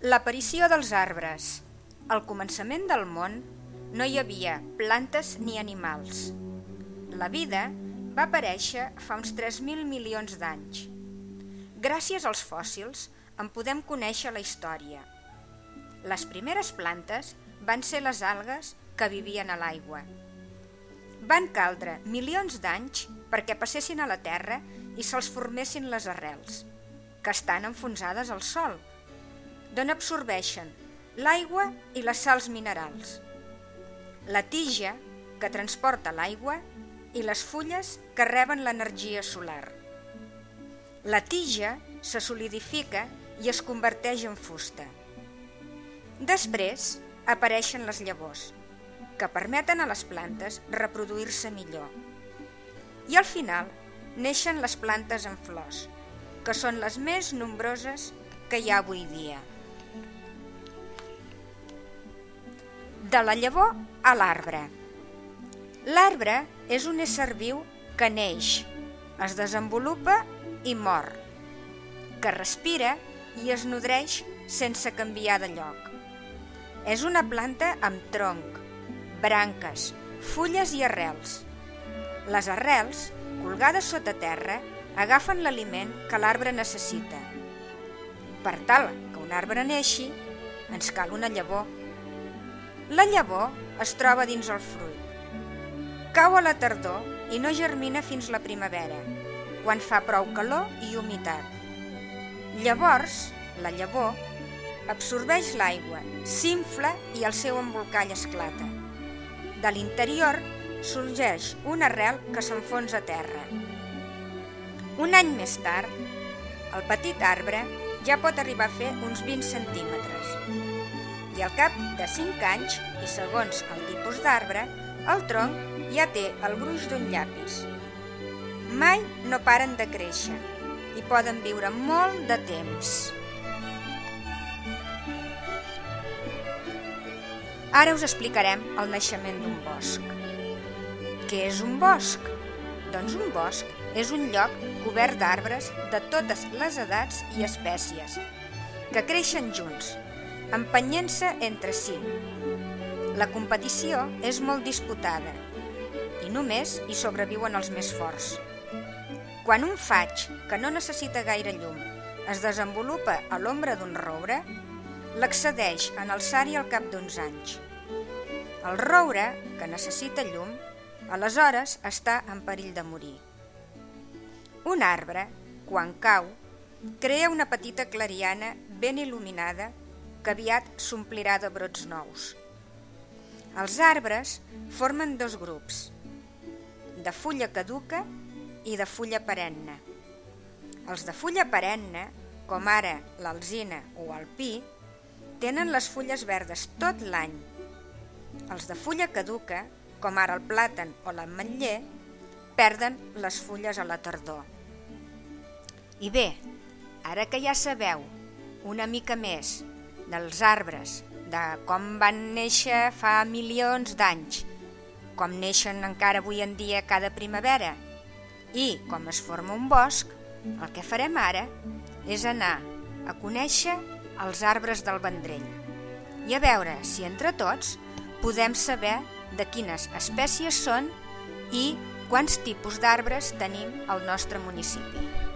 L'aparició dels arbres. Al començament del món no hi havia plantes ni animals. La vida va aparèixer fa uns 3.000 milions d'anys. Gràcies als fòssils en podem conèixer la història. Les primeres plantes van ser les algues que vivien a l'aigua. Van caldre milions d'anys perquè passessin a la terra i se'ls formessin les arrels, que estan enfonsades al sol d'on absorbeixen l'aigua i les sals minerals, la tija, que transporta l'aigua, i les fulles que reben l'energia solar. La tija se solidifica i es converteix en fusta. Després apareixen les llavors, que permeten a les plantes reproduir-se millor. I al final neixen les plantes en flors, que són les més nombroses que hi ha avui dia. De la llavor a l'arbre. L'arbre és un ésser viu que neix, es desenvolupa i mor, que respira i es nodreix sense canviar de lloc. És una planta amb tronc, branques, fulles i arrels. Les arrels, colgades sota terra, agafen l'aliment que l'arbre necessita. Per tal que un arbre neixi, ens cal una llavor la llavor es troba dins el fruit. Cau a la tardor i no germina fins la primavera, quan fa prou calor i humitat. Llavors, la llavor absorbeix l'aigua, s'infla i el seu embolcall esclata. De l'interior sorgeix una arrel que s'enfonsa a terra. Un any més tard, el petit arbre ja pot arribar a fer uns 20 centímetres i al cap de 5 anys, i segons el tipus d'arbre, el tronc ja té el gruix d'un llapis. Mai no paren de créixer i poden viure molt de temps. Ara us explicarem el naixement d'un bosc. Què és un bosc? Doncs un bosc és un lloc cobert d'arbres de totes les edats i espècies, que creixen junts, empenyent-se entre si. La competició és molt disputada i només hi sobreviuen els més forts. Quan un faig, que no necessita gaire llum, es desenvolupa a l'ombra d'un roure, l'accedeix en alçar-hi al cap d'uns anys. El roure, que necessita llum, aleshores està en perill de morir. Un arbre, quan cau, crea una petita clariana ben il·luminada que aviat s'omplirà de brots nous. Els arbres formen dos grups, de fulla caduca i de fulla perenne. Els de fulla perenne, com ara l'alzina o el pi, tenen les fulles verdes tot l'any. Els de fulla caduca, com ara el plàtan o l'ametller, perden les fulles a la tardor. I bé, ara que ja sabeu una mica més dels arbres, de com van néixer fa milions d'anys, com neixen encara avui en dia cada primavera i com es forma un bosc, el que farem ara és anar a conèixer els arbres del Vendrell i a veure si entre tots podem saber de quines espècies són i quants tipus d'arbres tenim al nostre municipi.